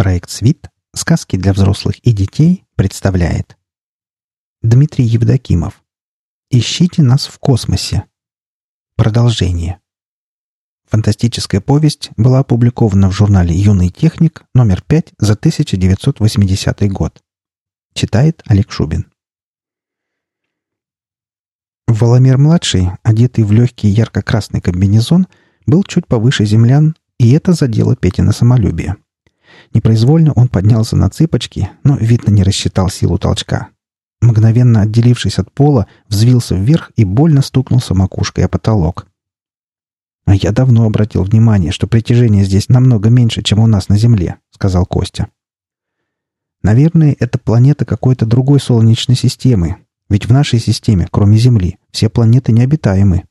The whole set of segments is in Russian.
Проект «Свит. Сказки для взрослых и детей» представляет Дмитрий Евдокимов «Ищите нас в космосе». Продолжение. Фантастическая повесть была опубликована в журнале «Юный техник» номер 5 за 1980 год. Читает Олег Шубин. Воломер-младший, одетый в легкий ярко-красный комбинезон, был чуть повыше землян, и это задело Пети на самолюбие. Непроизвольно он поднялся на цыпочки, но, видно, не рассчитал силу толчка. Мгновенно отделившись от пола, взвился вверх и больно стукнулся макушкой о потолок. «А я давно обратил внимание, что притяжение здесь намного меньше, чем у нас на Земле», — сказал Костя. «Наверное, это планета какой-то другой Солнечной системы, ведь в нашей системе, кроме Земли, все планеты необитаемы».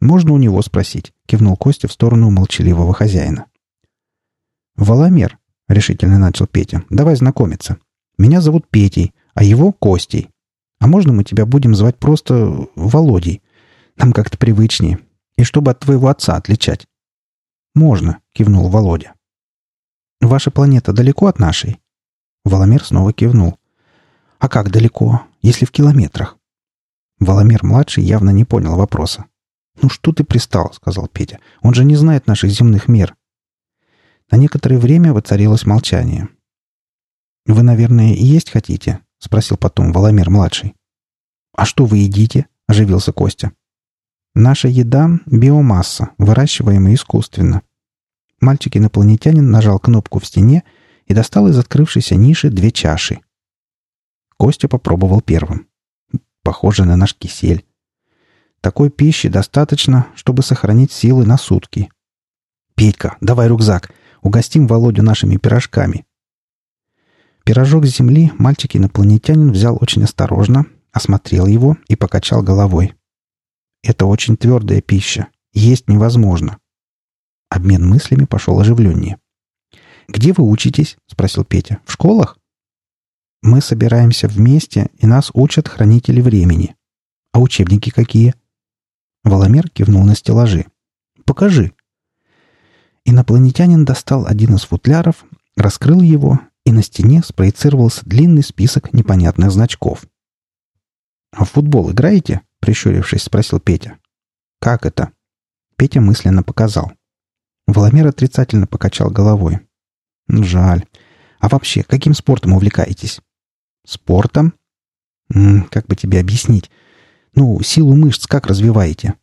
«Можно у него спросить», — кивнул Костя в сторону молчаливого хозяина. «Воломер», — решительно начал Петя, — «давай знакомиться. Меня зовут Петей, а его — Костей. А можно мы тебя будем звать просто Володей? Нам как-то привычнее. И чтобы от твоего отца отличать». «Можно», — кивнул Володя. «Ваша планета далеко от нашей?» Воломер снова кивнул. «А как далеко, если в километрах?» Воломер-младший явно не понял вопроса. «Ну что ты пристал?» — сказал Петя. «Он же не знает наших земных мер». На некоторое время воцарилось молчание. «Вы, наверное, и есть хотите?» — спросил потом Воломер-младший. «А что вы едите?» — оживился Костя. «Наша еда — биомасса, выращиваемая искусственно». Мальчик-инопланетянин нажал кнопку в стене и достал из открывшейся ниши две чаши. Костя попробовал первым. Похоже на наш кисель. Такой пищи достаточно, чтобы сохранить силы на сутки. «Петька, давай рюкзак. Угостим Володю нашими пирожками. Пирожок с земли мальчик-инопланетянин взял очень осторожно, осмотрел его и покачал головой. «Это очень твердая пища. Есть невозможно». Обмен мыслями пошел оживленнее. «Где вы учитесь?» — спросил Петя. «В школах?» «Мы собираемся вместе, и нас учат хранители времени. А учебники какие?» Воломер кивнул на стеллажи. «Покажи». Инопланетянин достал один из футляров, раскрыл его, и на стене спроецировался длинный список непонятных значков. «А в футбол играете?» — прищурившись, спросил Петя. «Как это?» Петя мысленно показал. Воломер отрицательно покачал головой. «Жаль. А вообще, каким спортом увлекаетесь?» «Спортом?» М -м, «Как бы тебе объяснить? Ну, силу мышц как развиваете?»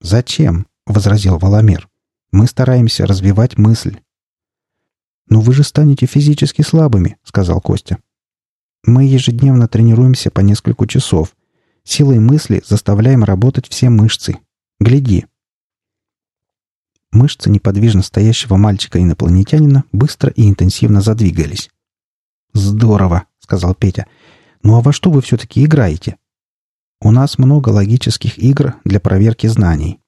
«Зачем?» — возразил Воломер. Мы стараемся развивать мысль». «Но вы же станете физически слабыми», — сказал Костя. «Мы ежедневно тренируемся по несколько часов. Силой мысли заставляем работать все мышцы. Гляди». Мышцы неподвижно стоящего мальчика-инопланетянина быстро и интенсивно задвигались. «Здорово», — сказал Петя. «Ну а во что вы все-таки играете?» «У нас много логических игр для проверки знаний.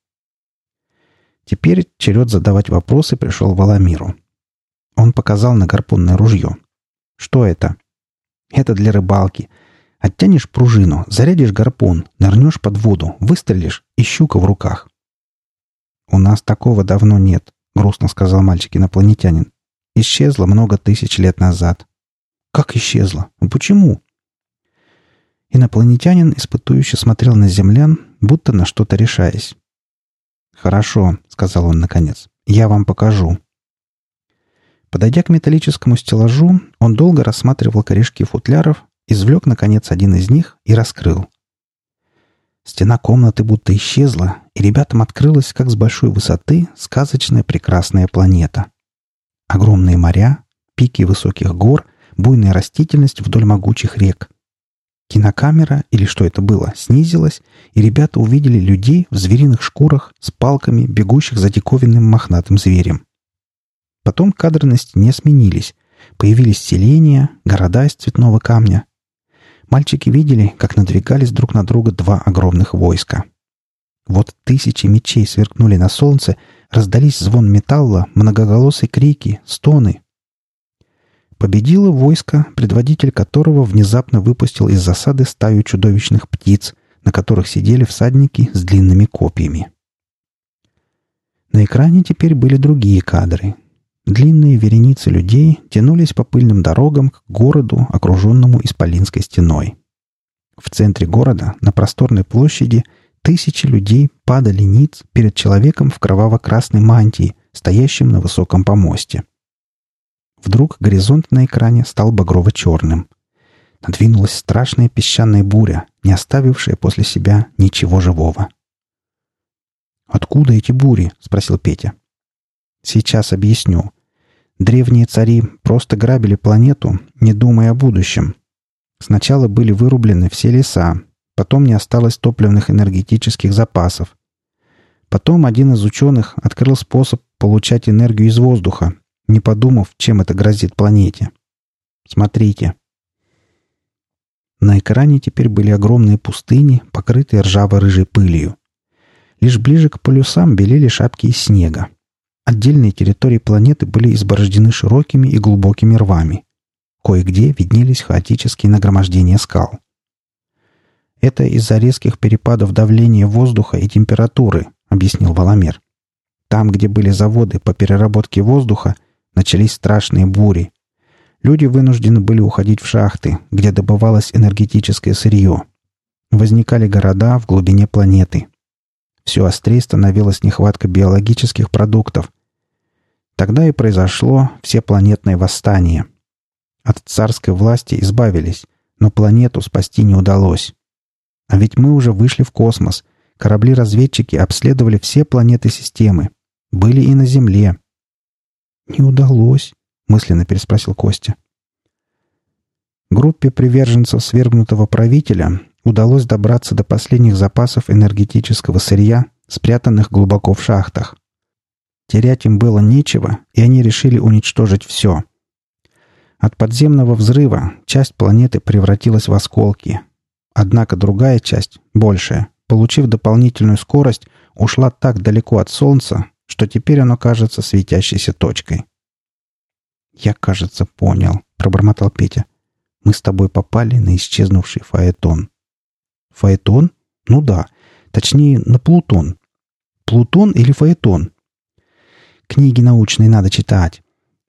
Теперь черед задавать вопросы пришел Валамиру. Он показал на гарпунное ружье. «Что это?» «Это для рыбалки. Оттянешь пружину, зарядишь гарпун, нырнешь под воду, выстрелишь и щука в руках». «У нас такого давно нет», — грустно сказал мальчик-инопланетянин. «Исчезло много тысяч лет назад». «Как исчезло? Почему?» Инопланетянин испытующе смотрел на землян, будто на что-то решаясь. «Хорошо», — сказал он наконец. «Я вам покажу». Подойдя к металлическому стеллажу, он долго рассматривал корешки футляров, извлек, наконец, один из них и раскрыл. Стена комнаты будто исчезла, и ребятам открылась, как с большой высоты, сказочная прекрасная планета. Огромные моря, пики высоких гор, буйная растительность вдоль могучих рек — Кинокамера, или что это было, снизилась, и ребята увидели людей в звериных шкурах с палками, бегущих за диковинным мохнатым зверем. Потом кадры на стене сменились. Появились селения, города из цветного камня. Мальчики видели, как надвигались друг на друга два огромных войска. Вот тысячи мечей сверкнули на солнце, раздались звон металла, многоголосые крики, стоны. Победило войско, предводитель которого внезапно выпустил из засады стаю чудовищных птиц, на которых сидели всадники с длинными копьями. На экране теперь были другие кадры. Длинные вереницы людей тянулись по пыльным дорогам к городу, окруженному Исполинской стеной. В центре города, на просторной площади, тысячи людей падали ниц перед человеком в кроваво-красной мантии, стоящим на высоком помосте. Вдруг горизонт на экране стал багрово-черным. Надвинулась страшная песчаная буря, не оставившая после себя ничего живого. «Откуда эти бури?» — спросил Петя. «Сейчас объясню. Древние цари просто грабили планету, не думая о будущем. Сначала были вырублены все леса, потом не осталось топливных энергетических запасов. Потом один из ученых открыл способ получать энергию из воздуха, не подумав, чем это грозит планете. Смотрите. На экране теперь были огромные пустыни, покрытые ржаво-рыжей пылью. Лишь ближе к полюсам белели шапки из снега. Отдельные территории планеты были изборождены широкими и глубокими рвами. Кое-где виднелись хаотические нагромождения скал. «Это из-за резких перепадов давления воздуха и температуры», — объяснил Валамер. «Там, где были заводы по переработке воздуха, начались страшные бури. Люди вынуждены были уходить в шахты, где добывалось энергетическое сырье. Возникали города в глубине планеты. Все острее становилась нехватка биологических продуктов. Тогда и произошло всепланетное восстание. От царской власти избавились, но планету спасти не удалось. А ведь мы уже вышли в космос. Корабли-разведчики обследовали все планеты системы. Были и на Земле. «Не удалось», — мысленно переспросил Костя. Группе приверженцев свергнутого правителя удалось добраться до последних запасов энергетического сырья, спрятанных глубоко в шахтах. Терять им было нечего, и они решили уничтожить все. От подземного взрыва часть планеты превратилась в осколки. Однако другая часть, большая, получив дополнительную скорость, ушла так далеко от Солнца, что теперь оно кажется светящейся точкой. «Я, кажется, понял», — пробормотал Петя. «Мы с тобой попали на исчезнувший фаэтон». Фаэтон? Ну да. Точнее, на Плутон. Плутон или фаэтон? Книги научные надо читать.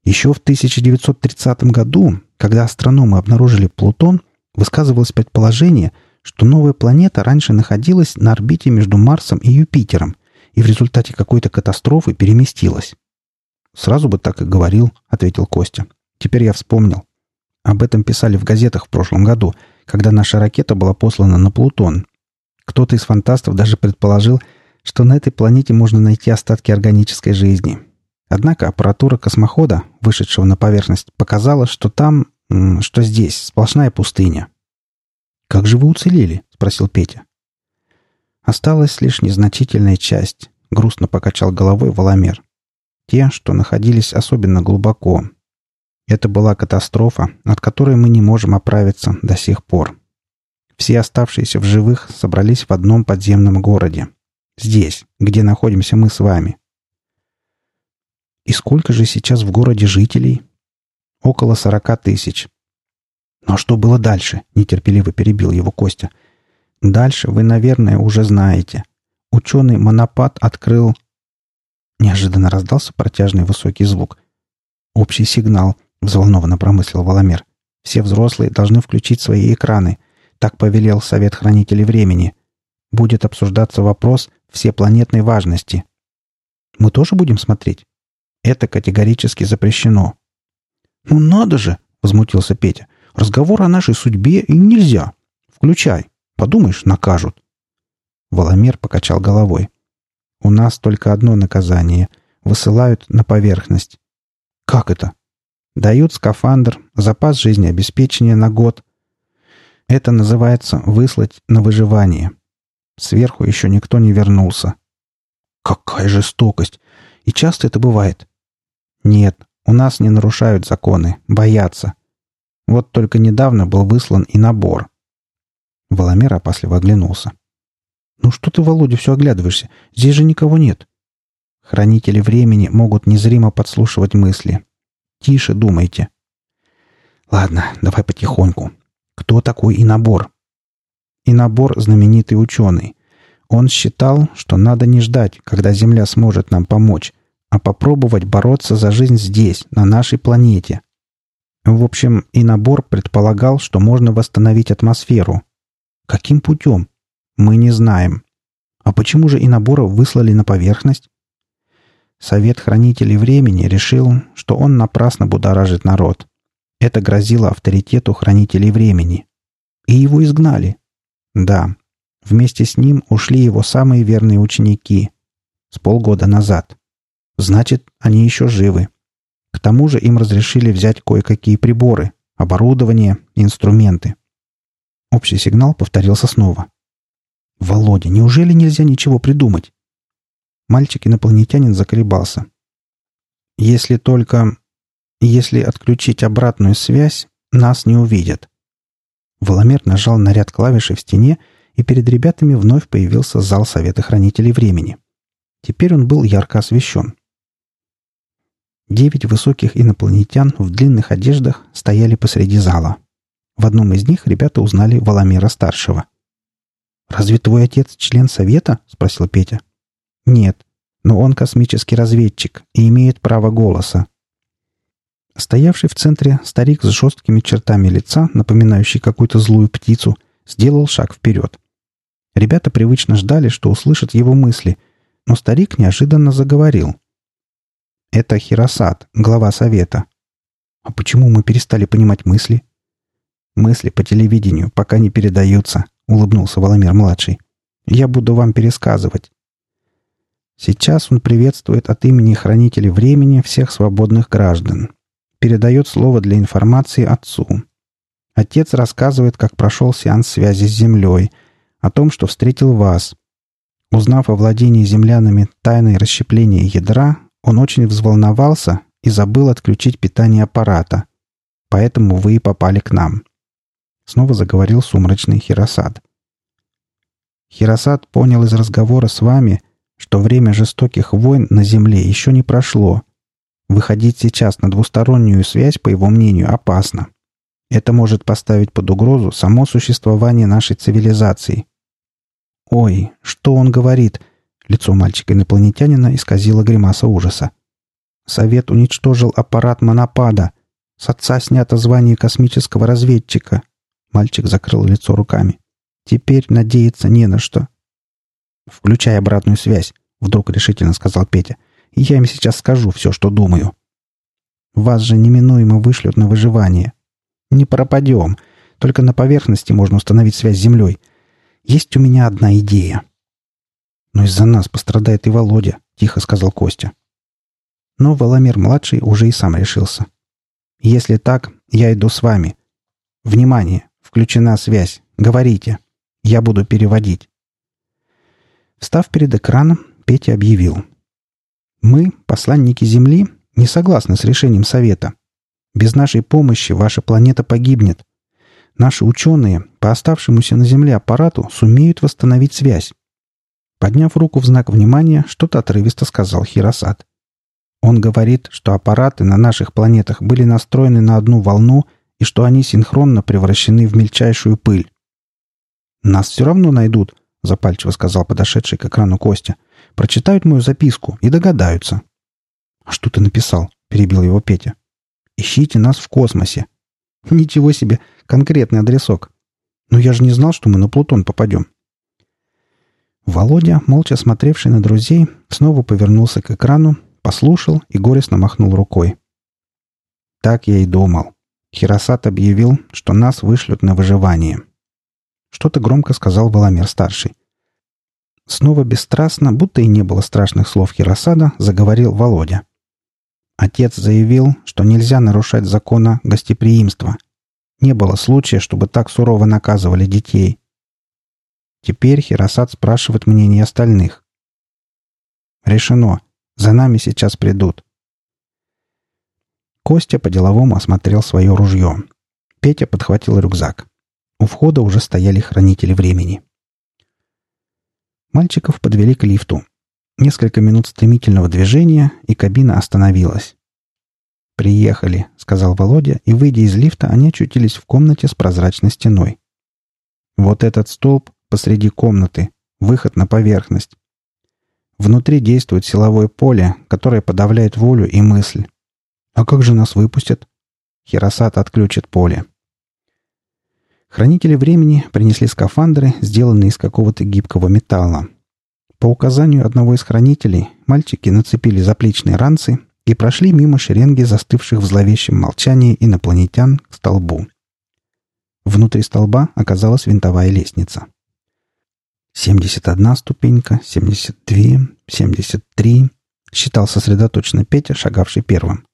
Еще в 1930 году, когда астрономы обнаружили Плутон, высказывалось предположение, что новая планета раньше находилась на орбите между Марсом и Юпитером и в результате какой-то катастрофы переместилась. «Сразу бы так и говорил», — ответил Костя. «Теперь я вспомнил. Об этом писали в газетах в прошлом году, когда наша ракета была послана на Плутон. Кто-то из фантастов даже предположил, что на этой планете можно найти остатки органической жизни. Однако аппаратура космохода, вышедшего на поверхность, показала, что там, что здесь, сплошная пустыня. «Как же вы уцелели?» — спросил Петя. Осталась лишь незначительная часть, грустно покачал головой Воломер. Те, что находились особенно глубоко, это была катастрофа, от которой мы не можем оправиться до сих пор. Все оставшиеся в живых собрались в одном подземном городе. Здесь, где находимся мы с вами. И сколько же сейчас в городе жителей? Около сорока тысяч. Но что было дальше? Нетерпеливо перебил его Костя. Дальше вы, наверное, уже знаете. Ученый Монопат открыл... Неожиданно раздался протяжный высокий звук. Общий сигнал взволнованно промыслил Воломер. «Все взрослые должны включить свои экраны. Так повелел Совет Хранителей Времени. Будет обсуждаться вопрос всепланетной важности. Мы тоже будем смотреть? Это категорически запрещено». «Ну надо же!» — возмутился Петя. «Разговор о нашей судьбе и нельзя. Включай. Подумаешь, накажут». Воломер покачал головой. «У нас только одно наказание. Высылают на поверхность». «Как это?» Дают скафандр, запас жизнеобеспечения на год. Это называется выслать на выживание. Сверху еще никто не вернулся. Какая жестокость! И часто это бывает? Нет, у нас не нарушают законы, боятся. Вот только недавно был выслан и набор. Воломер опасливо оглянулся. «Ну что ты, Володя, все оглядываешься? Здесь же никого нет». Хранители времени могут незримо подслушивать мысли. Тише думайте. Ладно, давай потихоньку. Кто такой Инобор? Инобор — знаменитый ученый. Он считал, что надо не ждать, когда Земля сможет нам помочь, а попробовать бороться за жизнь здесь, на нашей планете. В общем, и набор предполагал, что можно восстановить атмосферу. Каким путем? Мы не знаем. А почему же и набора выслали на поверхность? Совет хранителей времени решил, что он напрасно будоражит народ. Это грозило авторитету хранителей времени. И его изгнали. Да, вместе с ним ушли его самые верные ученики. С полгода назад. Значит, они еще живы. К тому же им разрешили взять кое-какие приборы, оборудование, инструменты. Общий сигнал повторился снова. «Володя, неужели нельзя ничего придумать?» Мальчик-инопланетянин заколебался. «Если только... Если отключить обратную связь, нас не увидят». Воломер нажал на ряд клавишей в стене, и перед ребятами вновь появился зал Совета Хранителей Времени. Теперь он был ярко освещен. Девять высоких инопланетян в длинных одеждах стояли посреди зала. В одном из них ребята узнали Воломера-старшего. «Разве твой отец член совета?» — спросил Петя. «Нет, но он космический разведчик и имеет право голоса». Стоявший в центре старик с жесткими чертами лица, напоминающий какую-то злую птицу, сделал шаг вперед. Ребята привычно ждали, что услышат его мысли, но старик неожиданно заговорил. Это Хиросат, глава совета. А почему мы перестали понимать мысли? Мысли по телевидению пока не передаются, улыбнулся Воломер-младший. Я буду вам пересказывать. Сейчас он приветствует от имени хранителей времени всех свободных граждан. Передает слово для информации отцу. Отец рассказывает, как прошел сеанс связи с Землей, о том, что встретил вас. Узнав о владении землянами тайной расщепления ядра, он очень взволновался и забыл отключить питание аппарата. Поэтому вы и попали к нам. Снова заговорил сумрачный Хиросад. Хиросад понял из разговора с вами, что время жестоких войн на Земле еще не прошло. Выходить сейчас на двустороннюю связь, по его мнению, опасно. Это может поставить под угрозу само существование нашей цивилизации. «Ой, что он говорит?» Лицо мальчика-инопланетянина исказило гримаса ужаса. Совет уничтожил аппарат монопада. С отца снято звание космического разведчика. Мальчик закрыл лицо руками. Теперь надеяться не на что. «Включай обратную связь», — вдруг решительно сказал Петя. «Я им сейчас скажу все, что думаю. Вас же неминуемо вышлют на выживание. Не пропадем. Только на поверхности можно установить связь с Землей. Есть у меня одна идея». «Но из-за нас пострадает и Володя», — тихо сказал Костя. Но Воломир-младший уже и сам решился. «Если так, я иду с вами. Внимание! Включена связь. Говорите. Я буду переводить». Встав перед экраном, Петя объявил. «Мы, посланники Земли, не согласны с решением Совета. Без нашей помощи ваша планета погибнет. Наши ученые по оставшемуся на Земле аппарату сумеют восстановить связь. Подняв руку в знак внимания, что-то отрывисто сказал Хиросат. Он говорит, что аппараты на наших планетах были настроены на одну волну и что они синхронно превращены в мельчайшую пыль. «Нас все равно найдут», — запальчиво сказал подошедший к экрану Костя. «Прочитают мою записку и догадаются». «А что ты написал?» — перебил его Петя. «Ищите нас в космосе». «Ничего себе! Конкретный адресок. Но я же не знал, что мы на Плутон попадем». Володя, молча смотревший на друзей, снова повернулся к экрану, послушал и горестно махнул рукой. Так я и думал. Хиросат объявил, что нас вышлют на выживание. Что-то громко сказал Воломер-старший. Снова бесстрастно, будто и не было страшных слов Хиросада, заговорил Володя. Отец заявил, что нельзя нарушать закона гостеприимства. Не было случая, чтобы так сурово наказывали детей. Теперь Хиросад спрашивает мнение остальных. Решено. За нами сейчас придут. Костя по-деловому осмотрел свое ружье. Петя подхватил рюкзак. У входа уже стояли хранители времени. Мальчиков подвели к лифту. Несколько минут стремительного движения, и кабина остановилась. «Приехали», — сказал Володя, и, выйдя из лифта, они очутились в комнате с прозрачной стеной. «Вот этот столб посреди комнаты, выход на поверхность. Внутри действует силовое поле, которое подавляет волю и мысль. А как же нас выпустят? Хиросат отключит поле. Хранители времени принесли скафандры, сделанные из какого-то гибкого металла. По указанию одного из хранителей, мальчики нацепили заплечные ранцы и прошли мимо шеренги застывших в зловещем молчании инопланетян к столбу. Внутри столба оказалась винтовая лестница. 71 ступенька, 72, 73, считал сосредоточенно Петя, шагавший первым.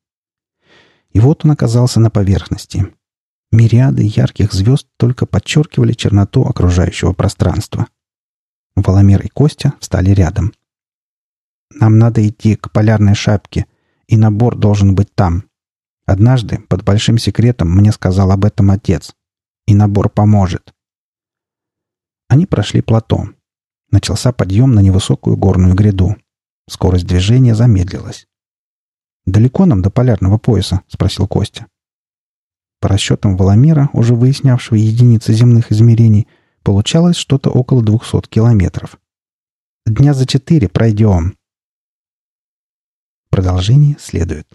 И вот он оказался на поверхности. Мириады ярких звезд только подчеркивали черноту окружающего пространства. Воломер и Костя встали рядом. «Нам надо идти к полярной шапке, и набор должен быть там. Однажды, под большим секретом, мне сказал об этом отец. И набор поможет. Они прошли плато. Начался подъем на невысокую горную гряду. Скорость движения замедлилась. «Далеко нам до полярного пояса?» — спросил Костя. По расчетам Воломера, уже выяснявшего единицы земных измерений, получалось что-то около 200 километров. «Дня за четыре пройдем». Продолжение следует.